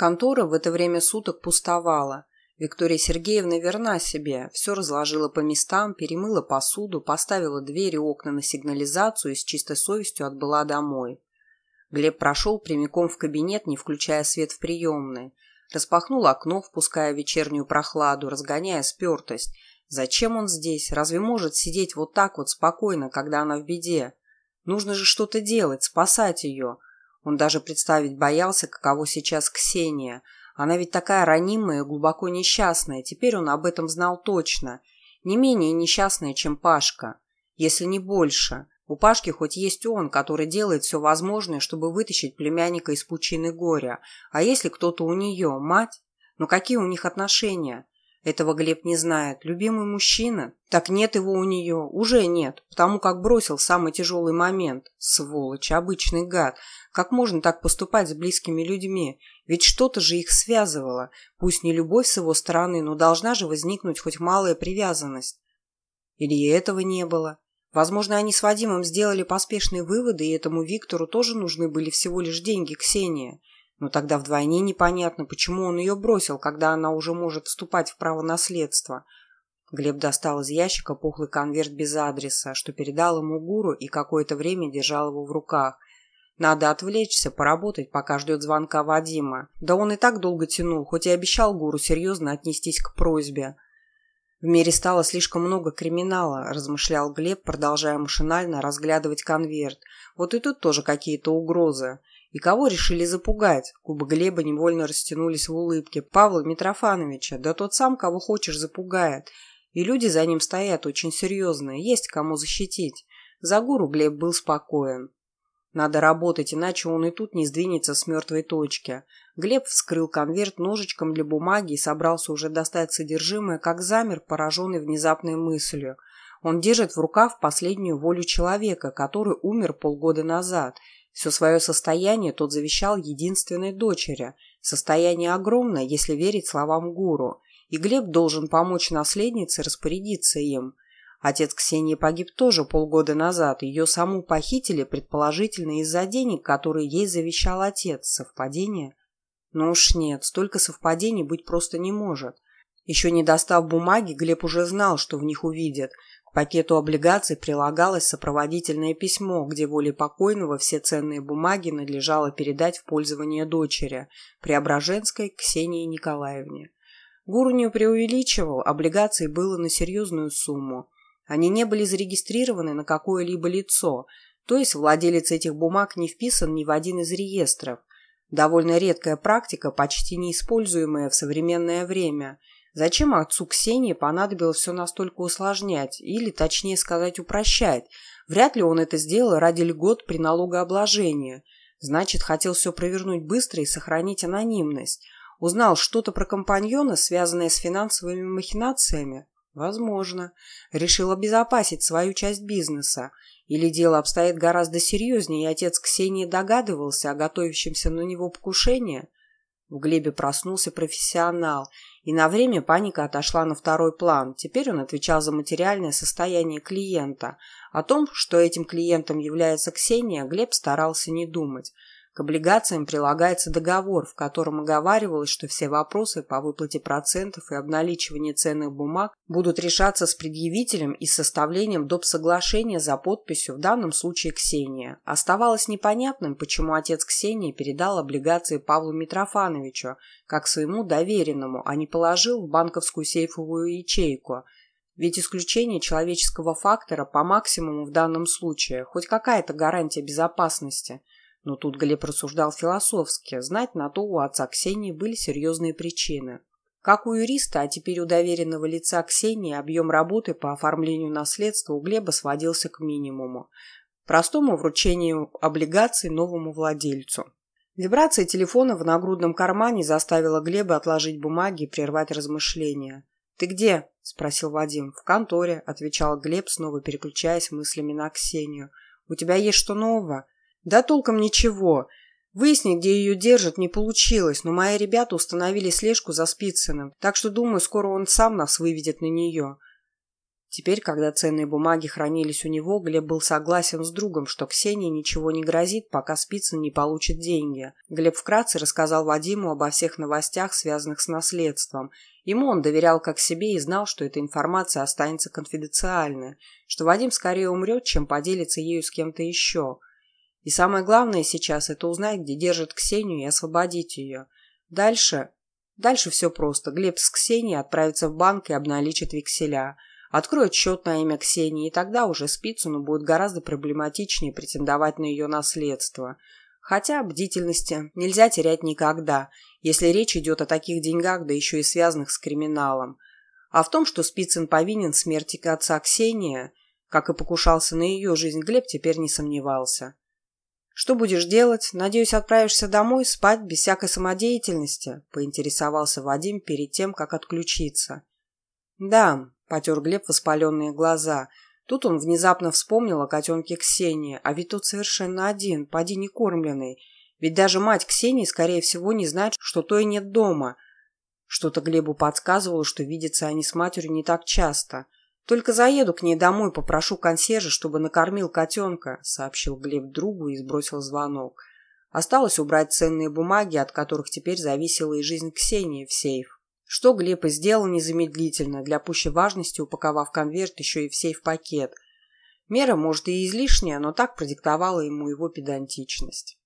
Контора в это время суток пустовала. Виктория Сергеевна верна себе, все разложила по местам, перемыла посуду, поставила двери и окна на сигнализацию и с чистой совестью отбыла домой. Глеб прошел прямиком в кабинет, не включая свет в приемной. Распахнул окно, впуская вечернюю прохладу, разгоняя спертость. Зачем он здесь? Разве может сидеть вот так вот спокойно, когда она в беде? Нужно же что-то делать, спасать ее. Он даже представить боялся, каково сейчас Ксения – она ведь такая ранимая и глубоко несчастная, теперь он об этом знал точно. Не менее несчастная, чем Пашка, если не больше. У Пашки хоть есть он, который делает все возможное, чтобы вытащить племянника из пучины горя. А если кто-то у нее, мать? Ну какие у них отношения? Этого Глеб не знает. Любимый мужчина? Так нет его у нее. Уже нет, потому как бросил самый тяжелый момент. Сволочь, обычный гад. Как можно так поступать с близкими людьми? Ведь что-то же их связывало. Пусть не любовь с его стороны, но должна же возникнуть хоть малая привязанность. Или и этого не было. Возможно, они с Вадимом сделали поспешные выводы, и этому Виктору тоже нужны были всего лишь деньги Ксения. Но тогда вдвойне непонятно, почему он ее бросил, когда она уже может вступать в право наследства. Глеб достал из ящика пухлый конверт без адреса, что передал ему гуру и какое-то время держал его в руках – надо отвлечься, поработать, пока ждет звонка Вадима. Да он и так долго тянул, хоть и обещал гуру серьезно отнестись к просьбе. В мире стало слишком много криминала, размышлял Глеб, продолжая машинально разглядывать конверт. Вот и тут тоже какие-то угрозы. И кого решили запугать? Губы Глеба невольно растянулись в улыбке. Павла Митрофановича, да тот сам, кого хочешь, запугает. И люди за ним стоят очень серьезные, есть кому защитить. За гуру Глеб был спокоен. Надо работать, иначе он и тут не сдвинется с мертвой точки. Глеб вскрыл конверт ножичком для бумаги и собрался уже достать содержимое, как замер, пораженный внезапной мыслью. Он держит в руках последнюю волю человека, который умер полгода назад. Все свое состояние тот завещал единственной дочери. Состояние огромное, если верить словам гуру. И Глеб должен помочь наследнице распорядиться им. Отец Ксении погиб тоже полгода назад. Ее саму похитили, предположительно, из-за денег, которые ей завещал отец. Совпадение? Ну уж нет, столько совпадений быть просто не может. Еще не достав бумаги, Глеб уже знал, что в них увидят. Пакету облигаций прилагалось сопроводительное письмо, где волей покойного все ценные бумаги надлежало передать в пользование дочери, Преображенской Ксении Николаевне. Гуру не преувеличивал, облигаций было на серьезную сумму. Они не были зарегистрированы на какое-либо лицо, то есть владелец этих бумаг не вписан ни в один из реестров. Довольно редкая практика, почти неиспользуемая в современное время. Зачем отцу Ксении понадобилось все настолько усложнять, или, точнее сказать, упрощать? Вряд ли он это сделал ради льгот при налогообложении. Значит, хотел все провернуть быстро и сохранить анонимность. Узнал что-то про компаньона, связанное с финансовыми махинациями. Возможно. Решил обезопасить свою часть бизнеса. Или дело обстоит гораздо серьезнее, и отец Ксении догадывался о готовящемся на него покушении? В Глебе проснулся профессионал, и на время паника отошла на второй план. Теперь он отвечал за материальное состояние клиента. О том, что этим клиентом является Ксения, Глеб старался не думать. К облигациям прилагается договор, в котором оговаривалось, что все вопросы по выплате процентов и обналичиванию ценных бумаг будут решаться с предъявителем и составлением доп. соглашения за подписью, в данном случае Ксения. Оставалось непонятным, почему отец Ксении передал облигации Павлу Митрофановичу, как своему доверенному, а не положил в банковскую сейфовую ячейку – ведь исключение человеческого фактора по максимуму в данном случае, хоть какая-то гарантия безопасности. Но тут Глеб рассуждал философски. Знать на то у отца Ксении были серьезные причины. Как у юриста, а теперь у доверенного лица Ксении, объем работы по оформлению наследства у Глеба сводился к минимуму. Простому вручению облигаций новому владельцу. Вибрация телефона в нагрудном кармане заставила Глеба отложить бумаги и прервать размышления. «Ты где?» – спросил Вадим. «В конторе», – отвечал Глеб, снова переключаясь мыслями на Ксению. «У тебя есть что нового?» Да толком ничего. Выяснить, где ее держат, не получилось, но мои ребята установили слежку за Спицыным, так что, думаю, скоро он сам нас выведет на нее. Теперь, когда ценные бумаги хранились у него, Глеб был согласен с другом, что Ксении ничего не грозит, пока Спицын не получит деньги. Глеб вкратце рассказал Вадиму обо всех новостях, связанных с наследством. Ему он доверял как себе и знал, что эта информация останется конфиденциальной, что Вадим скорее умрет, чем поделится ею с кем-то еще. И самое главное сейчас – это узнать, где держит Ксению и освободить ее. Дальше... Дальше все просто. Глеб с Ксенией отправится в банк и обналичит векселя – Откроет счет на имя Ксении, и тогда уже Спицыну будет гораздо проблематичнее претендовать на ее наследство. Хотя бдительности нельзя терять никогда, если речь идет о таких деньгах, да еще и связанных с криминалом. А в том, что Спицын повинен в смерти отца Ксении, как и покушался на ее жизнь, Глеб теперь не сомневался. «Что будешь делать? Надеюсь, отправишься домой спать без всякой самодеятельности?» – поинтересовался Вадим перед тем, как отключиться. «Да, Потер Глеб воспаленные глаза. Тут он внезапно вспомнил о котенке Ксении, а ведь тот совершенно один, поди не кормленный. Ведь даже мать Ксении, скорее всего, не знает, что то и нет дома. Что-то Глебу подсказывало, что видятся они с матерью не так часто. «Только заеду к ней домой, попрошу консьержа, чтобы накормил котенка», — сообщил Глеб другу и сбросил звонок. Осталось убрать ценные бумаги, от которых теперь зависела и жизнь Ксении в сейф. Что Глеб и сделал незамедлительно, для пущей важности упаковав конверт еще и в сейф-пакет. Мера, может, и излишняя, но так продиктовала ему его педантичность.